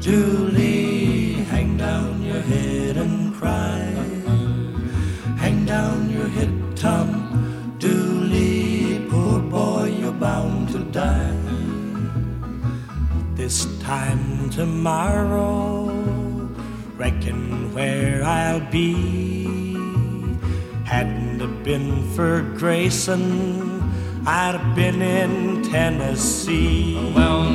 Dooley, hang down your head and cry. Hang down your head, Tom Dooley, poor boy, you're bound to die. This time tomorrow, reckon where I'll be. Hadn't it been for Grayson, I'd have been in Tennessee. Well,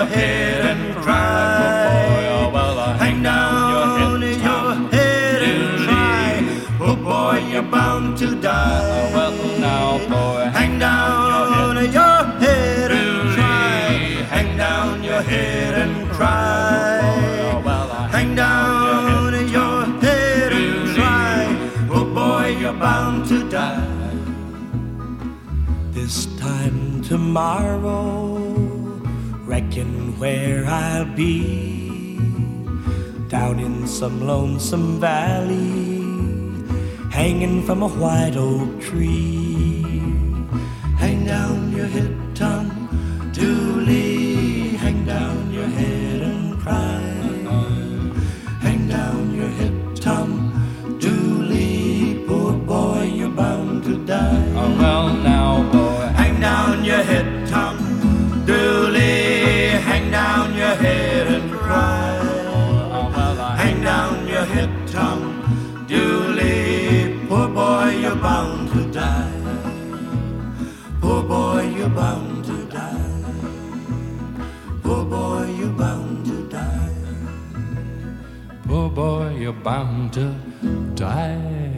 your head and cry. Oh, boy, well, Hang down your head and cry. Oh boy, you're bound to die. well, now, boy, Hang down your head and cry. Hang down your head and cry. Hang down your head and cry. Oh boy, you're bound to die. This time tomorrow, reckon where I'll be. Down in some lonesome valley, hanging from a white oak tree. Poor boy, you're bound to die. Poor boy, you're bound to die. poor boy, you're bound to die.